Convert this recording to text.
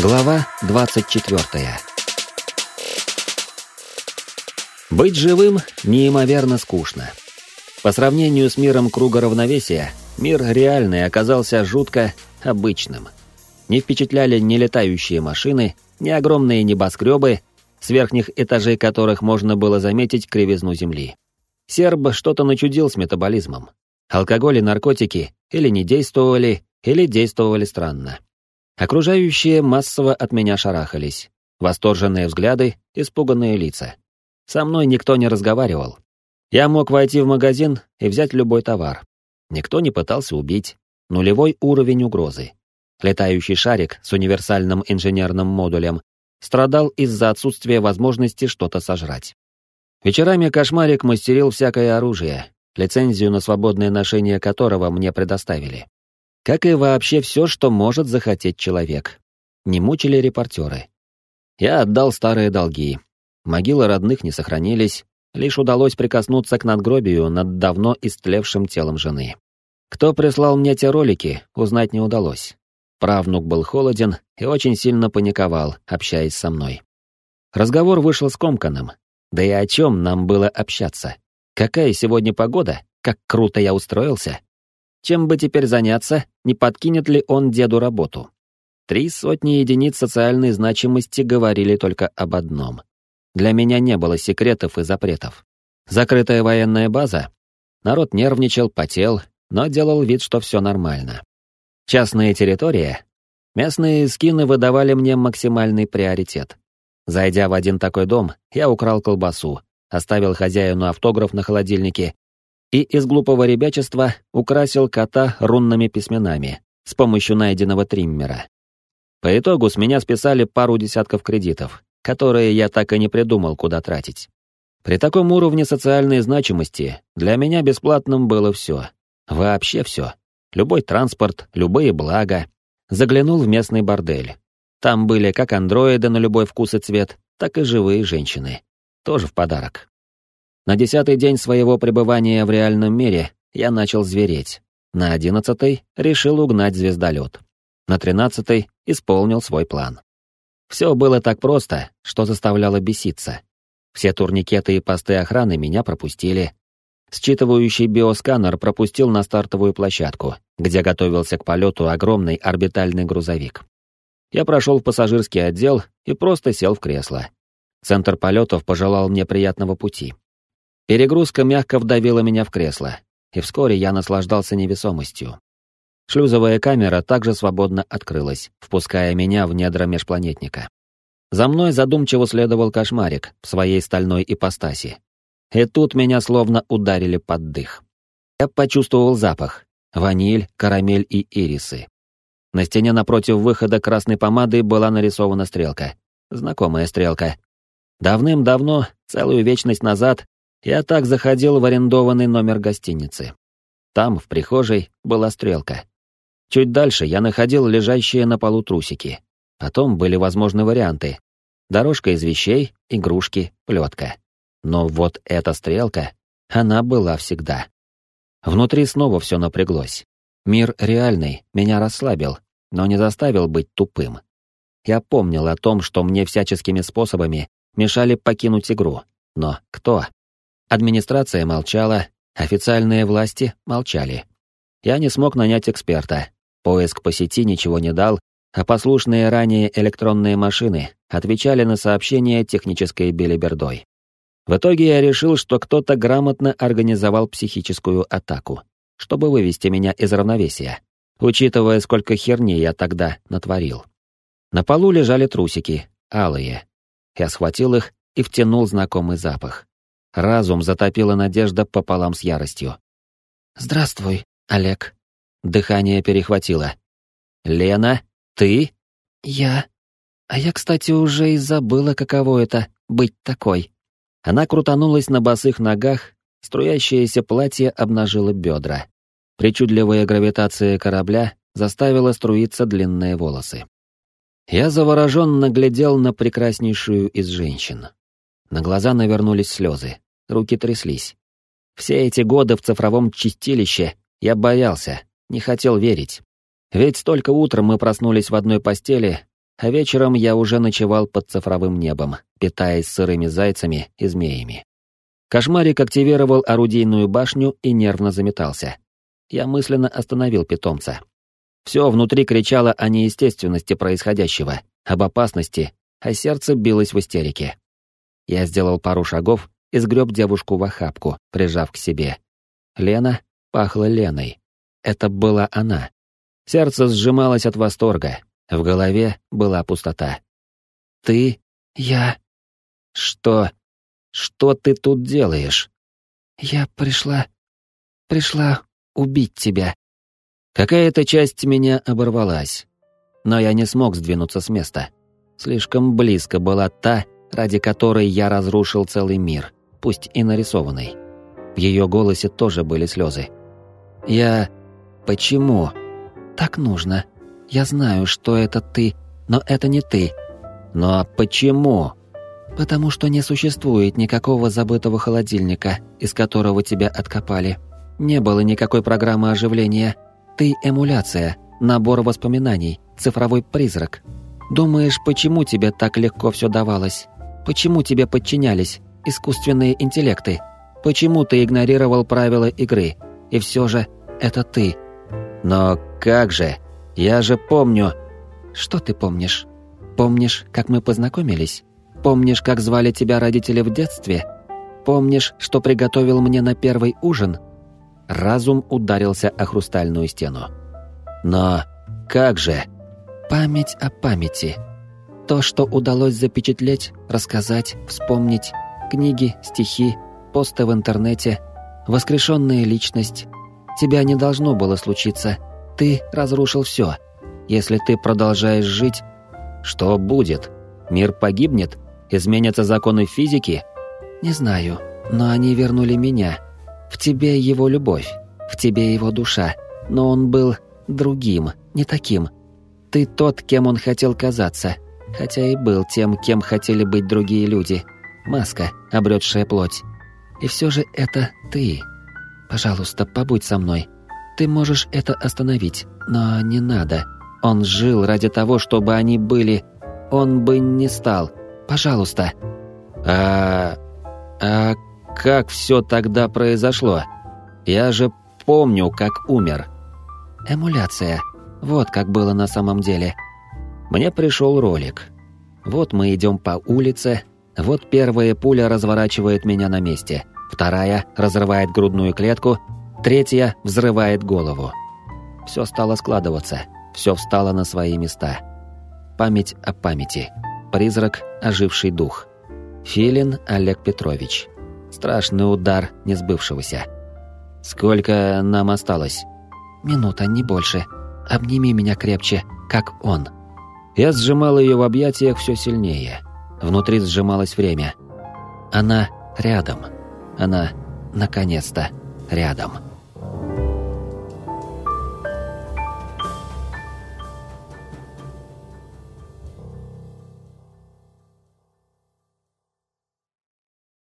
Глава 24. Быть живым неимоверно скучно. По сравнению с миром круга равновесия, мир реальный оказался жутко обычным. Не впечатляли ни летающие машины, ни огромные небоскребы, с верхних этажей которых можно было заметить кривизну земли. Серб что-то начудил с метаболизмом. Алкоголь и наркотики или не действовали, или действовали странно. Окружающие массово от меня шарахались. Восторженные взгляды, испуганные лица. Со мной никто не разговаривал. Я мог войти в магазин и взять любой товар. Никто не пытался убить. Нулевой уровень угрозы. Летающий шарик с универсальным инженерным модулем страдал из-за отсутствия возможности что-то сожрать. Вечерами кошмарик мастерил всякое оружие, лицензию на свободное ношение которого мне предоставили как и вообще все, что может захотеть человек. Не мучили репортеры. Я отдал старые долги. Могилы родных не сохранились, лишь удалось прикоснуться к надгробию над давно истлевшим телом жены. Кто прислал мне те ролики, узнать не удалось. Правнук был холоден и очень сильно паниковал, общаясь со мной. Разговор вышел скомканным. Да и о чем нам было общаться? Какая сегодня погода? Как круто я устроился? Чем бы теперь заняться, не подкинет ли он деду работу? Три сотни единиц социальной значимости говорили только об одном. Для меня не было секретов и запретов. Закрытая военная база. Народ нервничал, потел, но делал вид, что все нормально. Частная территория. Местные скины выдавали мне максимальный приоритет. Зайдя в один такой дом, я украл колбасу, оставил хозяину автограф на холодильнике и из глупого ребячества украсил кота рунными письменами с помощью найденного триммера. По итогу с меня списали пару десятков кредитов, которые я так и не придумал, куда тратить. При таком уровне социальной значимости для меня бесплатным было все. Вообще все. Любой транспорт, любые блага. Заглянул в местный бордель. Там были как андроиды на любой вкус и цвет, так и живые женщины. Тоже в подарок. На десятый день своего пребывания в реальном мире я начал звереть. На одиннадцатый решил угнать звездолет. На тринадцатый исполнил свой план. Все было так просто, что заставляло беситься. Все турникеты и посты охраны меня пропустили. Считывающий биосканер пропустил на стартовую площадку, где готовился к полету огромный орбитальный грузовик. Я прошел в пассажирский отдел и просто сел в кресло. Центр полетов пожелал мне приятного пути. Перегрузка мягко вдавила меня в кресло, и вскоре я наслаждался невесомостью. Шлюзовая камера также свободно открылась, впуская меня в недра межпланетника. За мной задумчиво следовал кошмарик в своей стальной ипостаси. И тут меня словно ударили под дых. Я почувствовал запах. Ваниль, карамель и ирисы. На стене напротив выхода красной помады была нарисована стрелка. Знакомая стрелка. Давным-давно, целую вечность назад, я так заходил в арендованный номер гостиницы. Там, в прихожей, была стрелка. Чуть дальше я находил лежащие на полу трусики. Потом были возможны варианты. Дорожка из вещей, игрушки, плетка. Но вот эта стрелка, она была всегда. Внутри снова все напряглось. Мир реальный меня расслабил, но не заставил быть тупым. Я помнил о том, что мне всяческими способами мешали покинуть игру. Но кто? Администрация молчала, официальные власти молчали. Я не смог нанять эксперта. Поиск по сети ничего не дал, а послушные ранее электронные машины отвечали на сообщения технической белибердой. В итоге я решил, что кто-то грамотно организовал психическую атаку, чтобы вывести меня из равновесия, учитывая, сколько херни я тогда натворил. На полу лежали трусики, алые. Я схватил их и втянул знакомый запах. Разум затопила надежда пополам с яростью. «Здравствуй, Олег». Дыхание перехватило. «Лена, ты?» «Я. А я, кстати, уже и забыла, каково это — быть такой». Она крутанулась на босых ногах, струящееся платье обнажило бедра. Причудливая гравитация корабля заставила струиться длинные волосы. Я завороженно глядел на прекраснейшую из женщин. На глаза навернулись слезы, руки тряслись. Все эти годы в цифровом чистилище я боялся, не хотел верить. Ведь только утром мы проснулись в одной постели, а вечером я уже ночевал под цифровым небом, питаясь сырыми зайцами и змеями. Кошмарик активировал орудийную башню и нервно заметался. Я мысленно остановил питомца. Все внутри кричало о неестественности происходящего, об опасности, а сердце билось в истерике. Я сделал пару шагов и сгреб девушку в охапку, прижав к себе. Лена пахла Леной. Это была она. Сердце сжималось от восторга, в голове была пустота. «Ты? Я?» «Что? Что ты тут делаешь?» «Я пришла... пришла убить тебя». Какая-то часть меня оборвалась, но я не смог сдвинуться с места. Слишком близко была та, ради которой я разрушил целый мир, пусть и нарисованный. В ее голосе тоже были слезы. «Я... почему?» «Так нужно», я знаю, что это ты, но это не ты. Но почему? Потому что не существует никакого забытого холодильника, из которого тебя откопали. Не было никакой программы оживления. Ты эмуляция, набор воспоминаний, цифровой призрак. Думаешь, почему тебе так легко все давалось? Почему тебе подчинялись искусственные интеллекты? Почему ты игнорировал правила игры? И все же это ты. Но как же? Я же помню...» «Что ты помнишь? Помнишь, как мы познакомились? Помнишь, как звали тебя родители в детстве? Помнишь, что приготовил мне на первый ужин?» Разум ударился о хрустальную стену. «Но как же?» «Память о памяти. То, что удалось запечатлеть, рассказать, вспомнить. Книги, стихи, посты в интернете, воскрешенная личность. Тебя не должно было случиться, ты разрушил все. Если ты продолжаешь жить, что будет? Мир погибнет? Изменятся законы физики? Не знаю, но они вернули меня. В тебе его любовь, в тебе его душа, но он был другим, не таким. Ты тот, кем он хотел казаться, хотя и был тем, кем хотели быть другие люди. Маска, обретшая плоть. И все же это ты. Пожалуйста, побудь со мной. Ты можешь это остановить, но не надо. Он жил ради того, чтобы они были. Он бы не стал. Пожалуйста. А... А как все тогда произошло? Я же помню, как умер. Эмуляция. Вот как было на самом деле. Мне пришел ролик. Вот мы идем по улице. Вот первая пуля разворачивает меня на месте. Вторая разрывает грудную клетку, Третья взрывает голову. Все стало складываться, все встало на свои места. Память о памяти. Призрак, оживший дух. Филин Олег Петрович. Страшный удар несбывшегося. Сколько нам осталось? Минута, не больше. Обними меня крепче, как он. Я сжимал ее в объятиях все сильнее. Внутри сжималось время. Она рядом. Она, наконец-то, рядом.